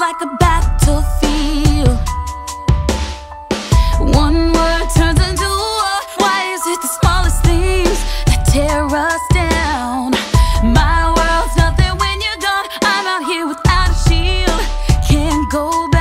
like a battlefield. One word turns into war. Why is it the smallest things that tear us down? My world's nothing when you're gone. I'm out here without a shield, can't go back.